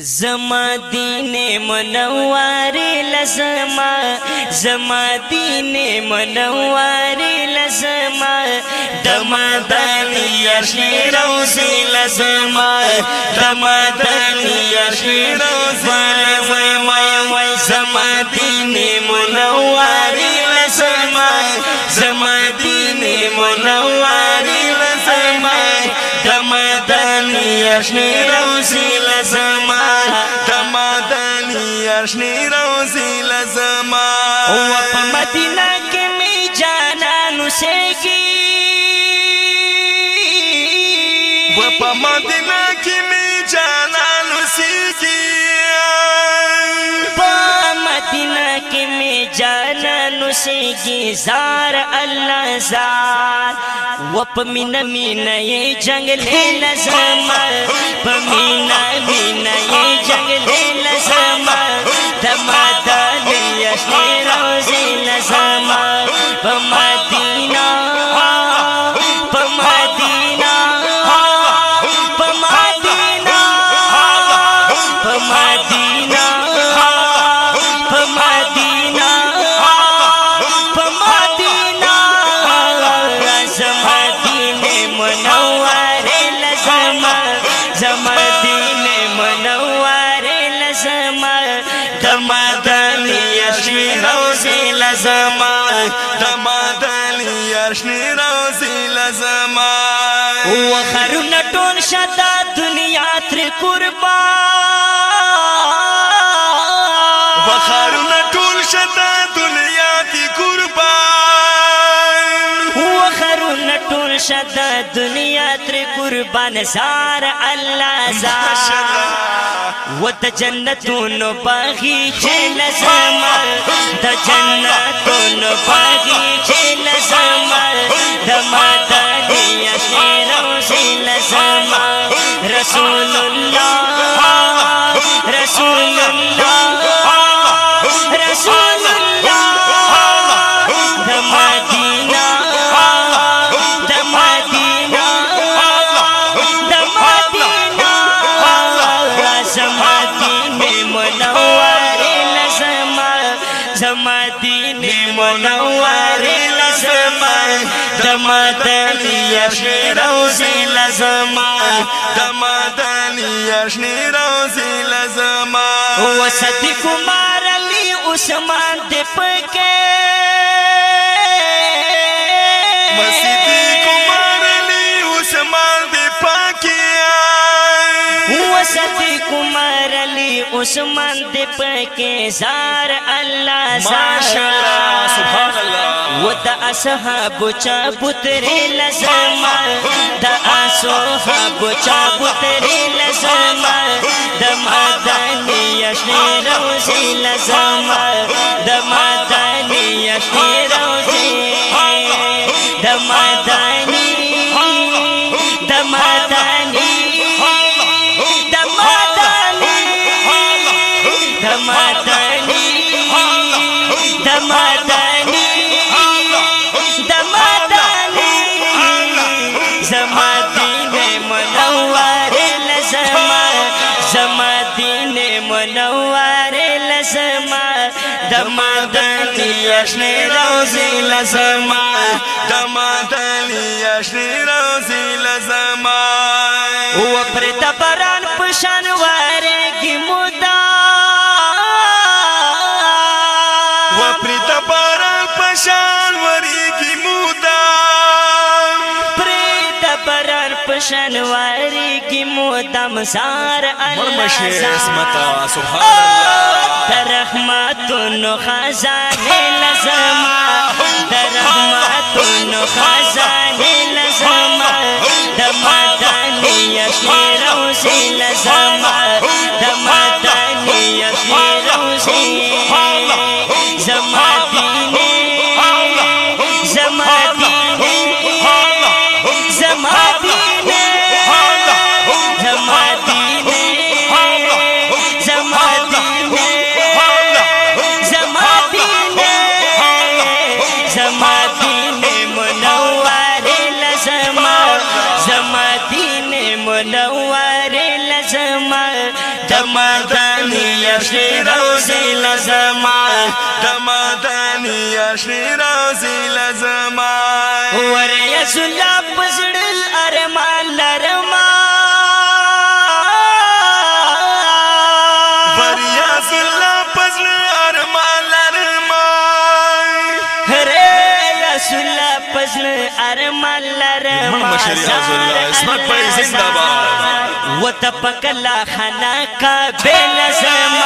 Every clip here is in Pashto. زما دین منوار لزما زما دین منوار لزما دمدن یشی روزی لزما دمدن یشی روزی زما دین منوار لزما زما دین منوار لزما دمدن یشی روزی لزما شنی روزی لزما او په مدینه کې می جانانو سېږي و په مدینه کې می جانانو سېږي مدینہ کی میں جانا نسی کی زار اللہ زار وپ مین مین یہ جنگ لے نظام مینا مین یہ جنگ لے نظام دھما دیا شیرو سے نظامہ د مادل یارش نی روزی لزما و خرون ټول شتا دنیا تر قربان و خرون ټول شتا دنیا تر قربان و خرون ټول شتا دنیا تر قربان زار الله زار و د جنتونو باغی چې لزم د جنتونو باغی چې لزم د مدنی شیر او لزم رسول الله رسول الله مدنی اشنی روزی لزما د مدنی اشنی روزی لزما وسدی کمار علی عثمان دی پکې مسجد وستی کمر علی عثمان دی پکې زار الله زار سبحان الله ودا اصحاب چا پترې لزم دا اصحاب چا پترې لزم د مدانی یشنی روزي لزم د مدانی یشنی روزي د مدانی دمدنی اشنی روزی لزما دمدنی اشنی روزی لزما و پر تبران پشان وارگی مودا و پر تبران پشان وارگی مودا پر تبران پشان وارگی مودا مزار اللہ مرمشی اسمتا سبحان اللہ ترحمتن خزانه لزما ترحمتن خزانه لزما دمدانی یشمی روزی لزما دمدانی یشمی اشری روزی لزما د مدنی اشری روزی لزما ور یسل پسړل ارمان لرما ور یسل پسړل ارمان لرما هر یسل پسړل ارمان لرما مشری حضور اسمت پای زندہ باد وتپکلا خنا کا بیل زما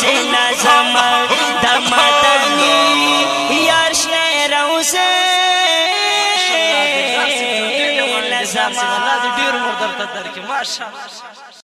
زینا زما د مدني یار شعر اوسه لزما ډیر مدرته درکې ماشاءالله